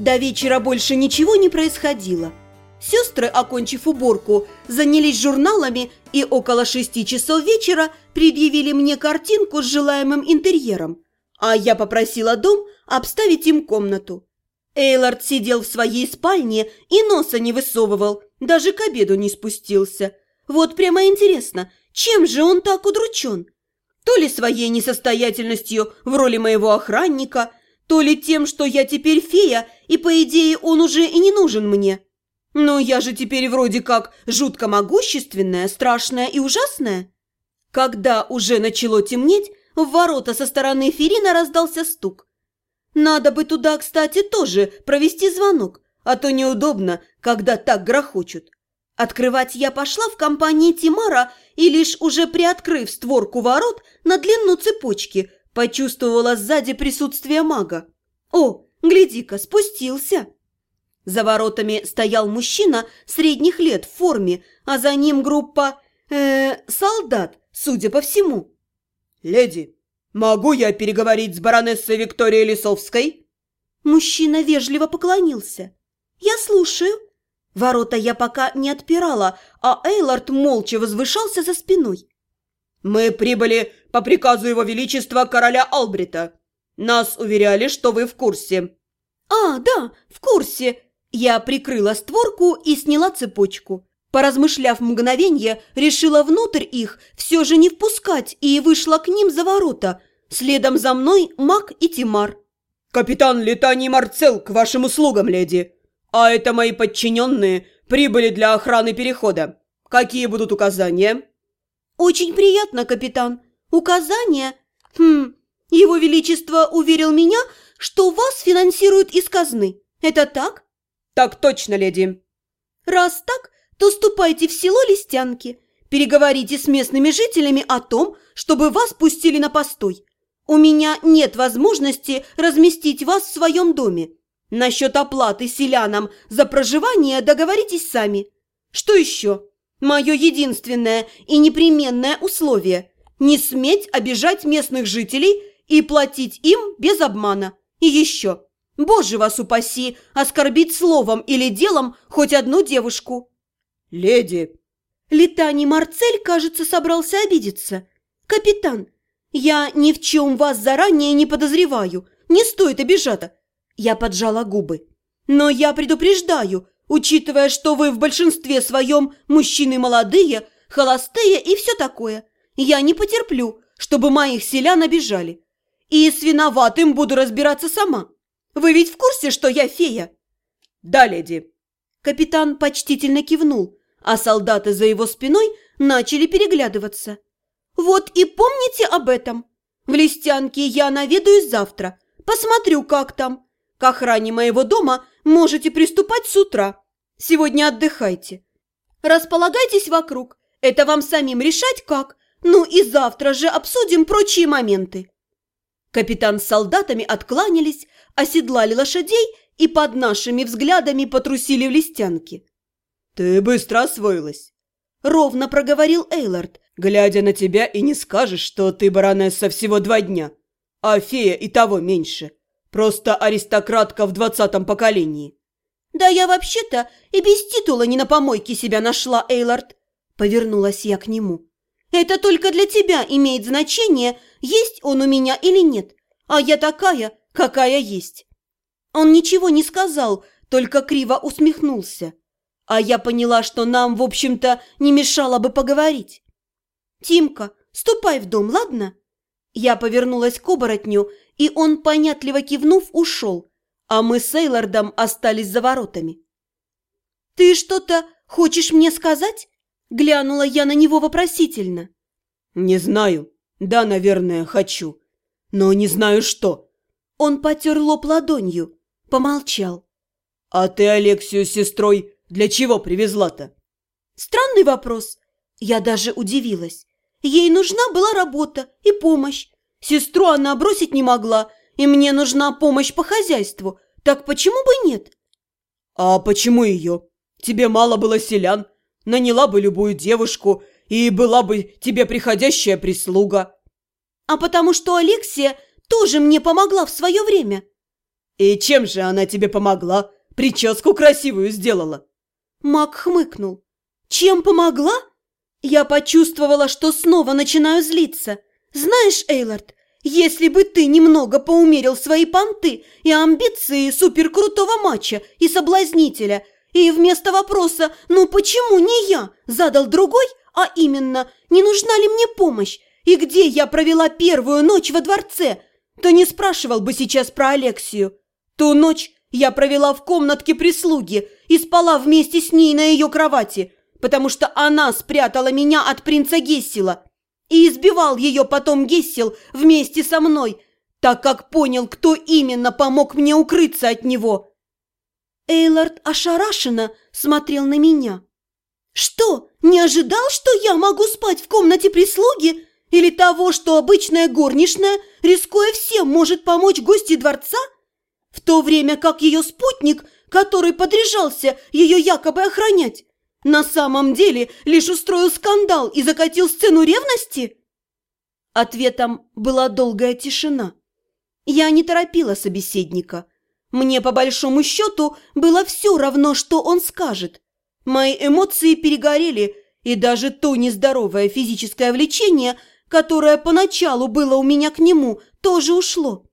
До вечера больше ничего не происходило. Сестры, окончив уборку, занялись журналами и около шести часов вечера предъявили мне картинку с желаемым интерьером, а я попросила дом обставить им комнату. Эйлард сидел в своей спальне и носа не высовывал, даже к обеду не спустился. Вот прямо интересно, чем же он так удручен? То ли своей несостоятельностью в роли моего охранника, то ли тем, что я теперь фея, и, по идее, он уже и не нужен мне. Но я же теперь вроде как жутко могущественная, страшная и ужасная. Когда уже начало темнеть, в ворота со стороны Ферина раздался стук. Надо бы туда, кстати, тоже провести звонок, а то неудобно, когда так грохочут. Открывать я пошла в компании Тимара и лишь уже приоткрыв створку ворот на длину цепочки, почувствовала сзади присутствие мага. О, гляди-ка, спустился. За воротами стоял мужчина средних лет в форме, а за ним группа... Э, солдат, судя по всему. «Леди, могу я переговорить с баронессой Викторией Лисовской?» Мужчина вежливо поклонился. «Я слушаю». Ворота я пока не отпирала, а Эйлард молча возвышался за спиной. «Мы прибыли по приказу его величества короля Албрита. Нас уверяли, что вы в курсе». «А, да, в курсе». Я прикрыла створку и сняла цепочку. Поразмышляв мгновенье, решила внутрь их все же не впускать и вышла к ним за ворота. Следом за мной Мак и Тимар. «Капитан Летаний Марцел, к вашим услугам, леди!» «А это мои подчиненные прибыли для охраны перехода. Какие будут указания?» «Очень приятно, капитан. Указания? Хм, его Величество уверил меня, что вас финансируют из казны. Это так?» «Так точно, леди». «Раз так, то ступайте в село Листянки. Переговорите с местными жителями о том, чтобы вас пустили на постой. У меня нет возможности разместить вас в своем доме. Насчет оплаты селянам за проживание договоритесь сами. Что еще? Мое единственное и непременное условие – не сметь обижать местных жителей и платить им без обмана. И еще, боже вас упаси, оскорбить словом или делом хоть одну девушку. Леди. Летаний Марцель, кажется, собрался обидеться. Капитан, я ни в чем вас заранее не подозреваю. Не стоит обижаться. Я поджала губы. «Но я предупреждаю, учитывая, что вы в большинстве своем мужчины молодые, холостые и все такое. Я не потерплю, чтобы моих селян обижали. И с виноватым буду разбираться сама. Вы ведь в курсе, что я фея?» «Да, леди». Капитан почтительно кивнул, а солдаты за его спиной начали переглядываться. «Вот и помните об этом. В Листянке я наведаюсь завтра. Посмотрю, как там. К охране моего дома можете приступать с утра. Сегодня отдыхайте. Располагайтесь вокруг. Это вам самим решать как. Ну и завтра же обсудим прочие моменты. Капитан с солдатами откланялись, оседлали лошадей и под нашими взглядами потрусили в листянки. «Ты быстро освоилась», — ровно проговорил Эйлард, глядя на тебя и не скажешь, что ты баронесса всего два дня, а фея и того меньше. Просто аристократка в двадцатом поколении. Да я вообще-то и без титула не на помойке себя нашла, Эйлард. Повернулась я к нему. Это только для тебя имеет значение, есть он у меня или нет. А я такая, какая есть. Он ничего не сказал, только криво усмехнулся. А я поняла, что нам, в общем-то, не мешало бы поговорить. «Тимка, ступай в дом, ладно?» Я повернулась к оборотню и он, понятливо кивнув, ушел, а мы с Эйлордом остались за воротами. «Ты что-то хочешь мне сказать?» Глянула я на него вопросительно. «Не знаю. Да, наверное, хочу. Но не знаю, что». Он потер лоб ладонью, помолчал. «А ты Алексию с сестрой для чего привезла-то?» «Странный вопрос. Я даже удивилась. Ей нужна была работа и помощь, Сестру она бросить не могла, и мне нужна помощь по хозяйству. Так почему бы нет? А почему ее? Тебе мало было селян. Наняла бы любую девушку, и была бы тебе приходящая прислуга. А потому что Алексия тоже мне помогла в свое время. «И чем же она тебе помогла? Прическу красивую сделала!» Мак хмыкнул. «Чем помогла?» Я почувствовала, что снова начинаю злиться. «Знаешь, Эйлард, если бы ты немного поумерил свои понты и амбиции суперкрутого матча и соблазнителя, и вместо вопроса «ну почему не я?» задал другой, а именно «не нужна ли мне помощь?» и где я провела первую ночь во дворце, то не спрашивал бы сейчас про Алексию. Ту ночь я провела в комнатке прислуги и спала вместе с ней на ее кровати, потому что она спрятала меня от принца Гессела и избивал ее потом Гессел вместе со мной, так как понял, кто именно помог мне укрыться от него. Эйлард ошарашенно смотрел на меня. «Что, не ожидал, что я могу спать в комнате прислуги? Или того, что обычная горничная, рискуя всем, может помочь гости дворца? В то время как ее спутник, который подряжался ее якобы охранять, на самом деле лишь устроил скандал и закатил сцену ревности?» Ответом была долгая тишина. Я не торопила собеседника. Мне, по большому счету, было все равно, что он скажет. Мои эмоции перегорели, и даже то нездоровое физическое влечение, которое поначалу было у меня к нему, тоже ушло.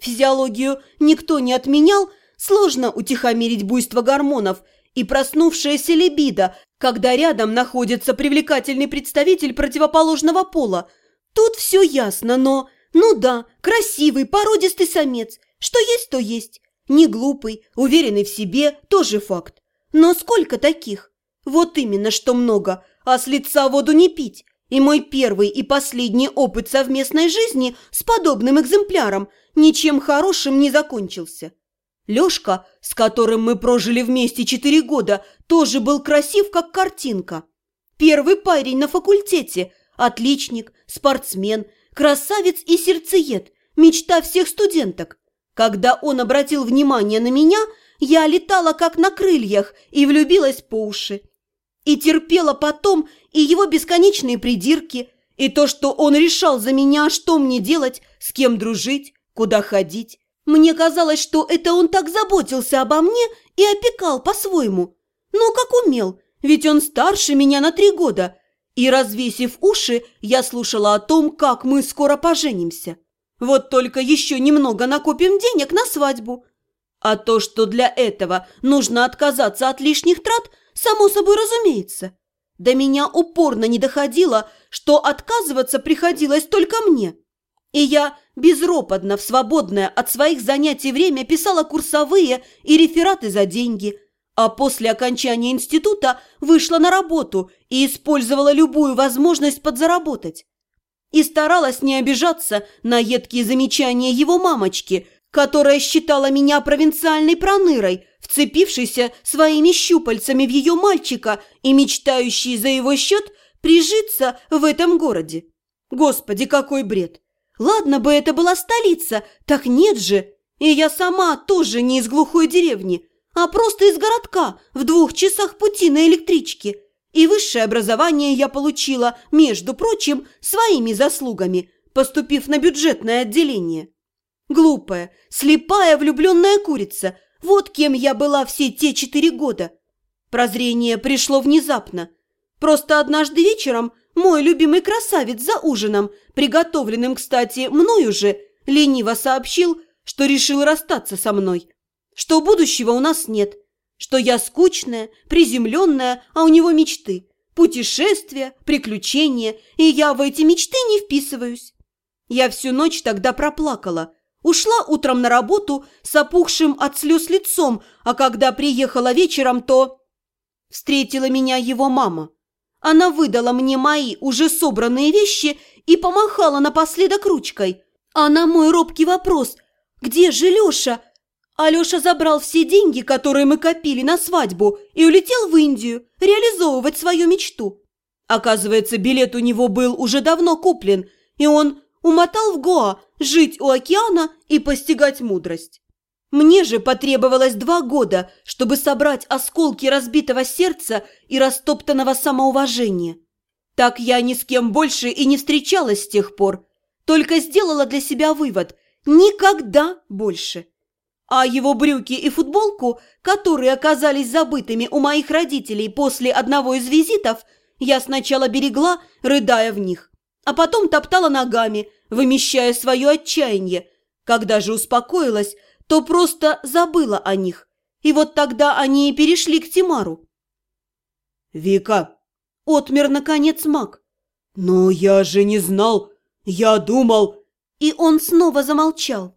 Физиологию никто не отменял, сложно утихомирить буйство гормонов – и проснувшаяся либидо, когда рядом находится привлекательный представитель противоположного пола. Тут все ясно, но... Ну да, красивый, породистый самец. Что есть, то есть. Не глупый, уверенный в себе, тоже факт. Но сколько таких? Вот именно, что много, а с лица воду не пить. И мой первый и последний опыт совместной жизни с подобным экземпляром ничем хорошим не закончился. Лёшка, с которым мы прожили вместе четыре года, тоже был красив, как картинка. Первый парень на факультете, отличник, спортсмен, красавец и сердцеед, мечта всех студенток. Когда он обратил внимание на меня, я летала как на крыльях и влюбилась по уши. И терпела потом и его бесконечные придирки, и то, что он решал за меня, что мне делать, с кем дружить, куда ходить. Мне казалось, что это он так заботился обо мне и опекал по-своему. Ну, как умел, ведь он старше меня на три года. И, развесив уши, я слушала о том, как мы скоро поженимся. Вот только еще немного накопим денег на свадьбу. А то, что для этого нужно отказаться от лишних трат, само собой разумеется. До меня упорно не доходило, что отказываться приходилось только мне. И я безропотно в свободное от своих занятий время писала курсовые и рефераты за деньги, а после окончания института вышла на работу и использовала любую возможность подзаработать. И старалась не обижаться на едкие замечания его мамочки, которая считала меня провинциальной пронырой, вцепившейся своими щупальцами в ее мальчика и мечтающей за его счет прижиться в этом городе. Господи, какой бред! Ладно бы это была столица, так нет же. И я сама тоже не из глухой деревни, а просто из городка в двух часах пути на электричке. И высшее образование я получила, между прочим, своими заслугами, поступив на бюджетное отделение. Глупая, слепая влюбленная курица – вот кем я была все те четыре года. Прозрение пришло внезапно. Просто однажды вечером мой любимый красавец за ужином, приготовленным, кстати, мною же, лениво сообщил, что решил расстаться со мной, что будущего у нас нет, что я скучная, приземленная, а у него мечты, путешествия, приключения, и я в эти мечты не вписываюсь. Я всю ночь тогда проплакала, ушла утром на работу с опухшим от слез лицом, а когда приехала вечером, то... Встретила меня его мама. Она выдала мне мои уже собранные вещи и помахала напоследок ручкой. А на мой робкий вопрос «Где же Леша?» Алеша забрал все деньги, которые мы копили на свадьбу, и улетел в Индию реализовывать свою мечту. Оказывается, билет у него был уже давно куплен, и он умотал в Гоа жить у океана и постигать мудрость. Мне же потребовалось два года, чтобы собрать осколки разбитого сердца и растоптанного самоуважения. Так я ни с кем больше и не встречалась с тех пор, только сделала для себя вывод – никогда больше. а его брюки и футболку, которые оказались забытыми у моих родителей после одного из визитов, я сначала берегла, рыдая в них, а потом топтала ногами, вымещая свое отчаяние. Когда же успокоилась, то просто забыла о них. И вот тогда они и перешли к Тимару. «Вика!» – отмер, наконец, маг. «Но я же не знал! Я думал...» И он снова замолчал.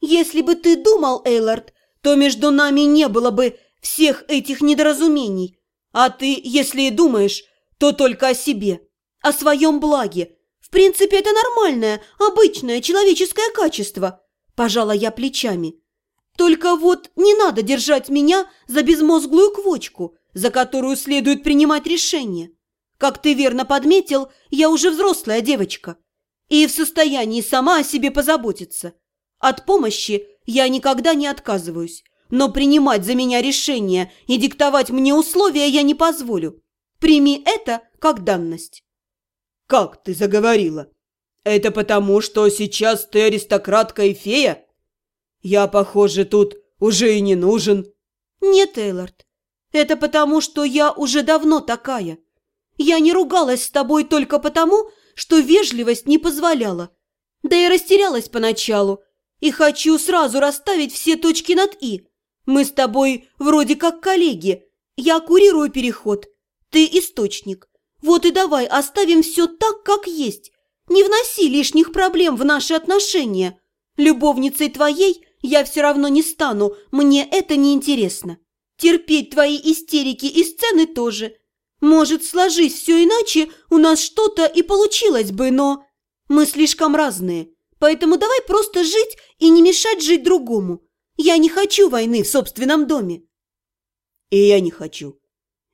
«Если бы ты думал, Эйлард, то между нами не было бы всех этих недоразумений. А ты, если и думаешь, то только о себе, о своем благе. В принципе, это нормальное, обычное человеческое качество. Пожала я плечами. Только вот не надо держать меня за безмозглую квочку, за которую следует принимать решения. Как ты верно подметил, я уже взрослая девочка и в состоянии сама о себе позаботиться. От помощи я никогда не отказываюсь, но принимать за меня решения и диктовать мне условия я не позволю. Прими это как данность. Как ты заговорила? Это потому, что сейчас ты аристократка и фея? Я, похоже, тут уже и не нужен. Нет, Эйлард, это потому, что я уже давно такая. Я не ругалась с тобой только потому, что вежливость не позволяла. Да и растерялась поначалу. И хочу сразу расставить все точки над «и». Мы с тобой вроде как коллеги. Я курирую переход, ты источник. Вот и давай оставим все так, как есть. Не вноси лишних проблем в наши отношения. Любовницей твоей я все равно не стану, мне это не интересно. Терпеть твои истерики и сцены тоже. Может, сложись все иначе, у нас что-то и получилось бы, но... Мы слишком разные, поэтому давай просто жить и не мешать жить другому. Я не хочу войны в собственном доме. И я не хочу.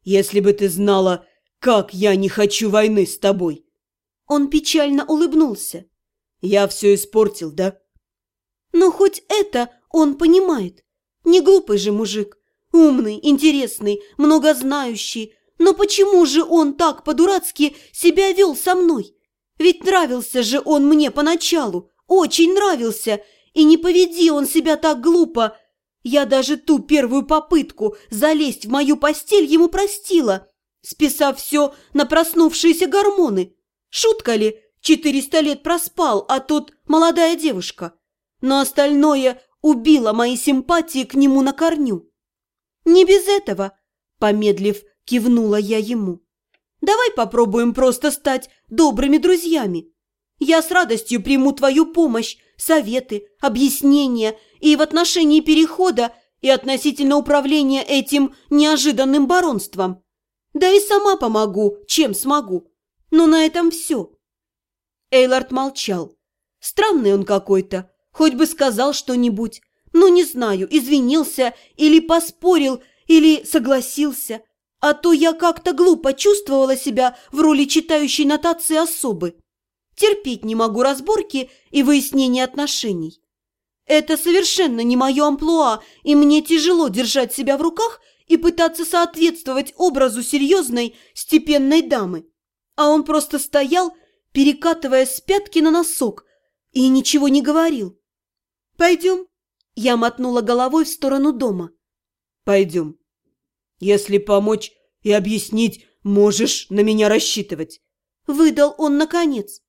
Если бы ты знала, как я не хочу войны с тобой!» Он печально улыбнулся. «Я все испортил, да?» «Но хоть это он понимает. Не глупый же мужик. Умный, интересный, многознающий. Но почему же он так по-дурацки себя вел со мной? Ведь нравился же он мне поначалу, очень нравился. И не поведи он себя так глупо, я даже ту первую попытку залезть в мою постель ему простила, списав все на проснувшиеся гормоны. Шутка ли, четыреста лет проспал, а тут молодая девушка. Но остальное убило мои симпатии к нему на корню. Не без этого, помедлив, кивнула я ему. Давай попробуем просто стать добрыми друзьями. Я с радостью приму твою помощь, советы, объяснения и в отношении перехода, и относительно управления этим неожиданным баронством. Да и сама помогу, чем смогу. Но на этом все. Эйлард молчал. Странный он какой-то, хоть бы сказал что-нибудь. Ну, не знаю, извинился или поспорил, или согласился. А то я как-то глупо чувствовала себя в роли читающей нотации особы. Терпеть не могу разборки и выяснения отношений. Это совершенно не мое амплуа, и мне тяжело держать себя в руках и пытаться соответствовать образу серьезной, степенной дамы. А он просто стоял, перекатывая с пятки на носок, и ничего не говорил. «Пойдем?» Я мотнула головой в сторону дома. «Пойдем. Если помочь и объяснить, можешь на меня рассчитывать». Выдал он наконец.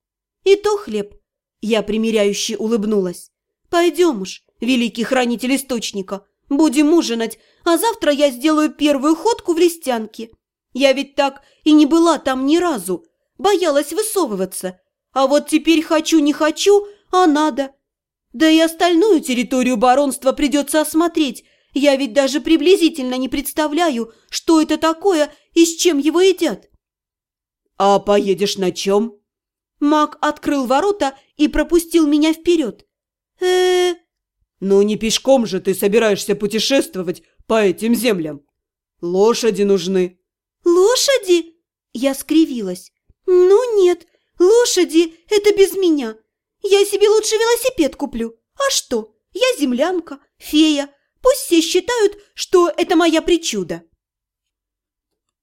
«И то хлеб!» Я примиряюще улыбнулась. «Пойдем уж, великий хранитель источника, будем ужинать, а завтра я сделаю первую ходку в листянке. Я ведь так и не была там ни разу, боялась высовываться. А вот теперь хочу не хочу, а надо. Да и остальную территорию баронства придется осмотреть. Я ведь даже приблизительно не представляю, что это такое и с чем его едят». «А поедешь на чем?» Маг открыл ворота и пропустил меня вперед. э «Ну не пешком же ты собираешься путешествовать по этим землям. Лошади нужны». «Лошади?» Я скривилась. «Ну нет, лошади – это без меня. Я себе лучше велосипед куплю. А что? Я землянка, фея. Пусть все считают, что это моя причуда».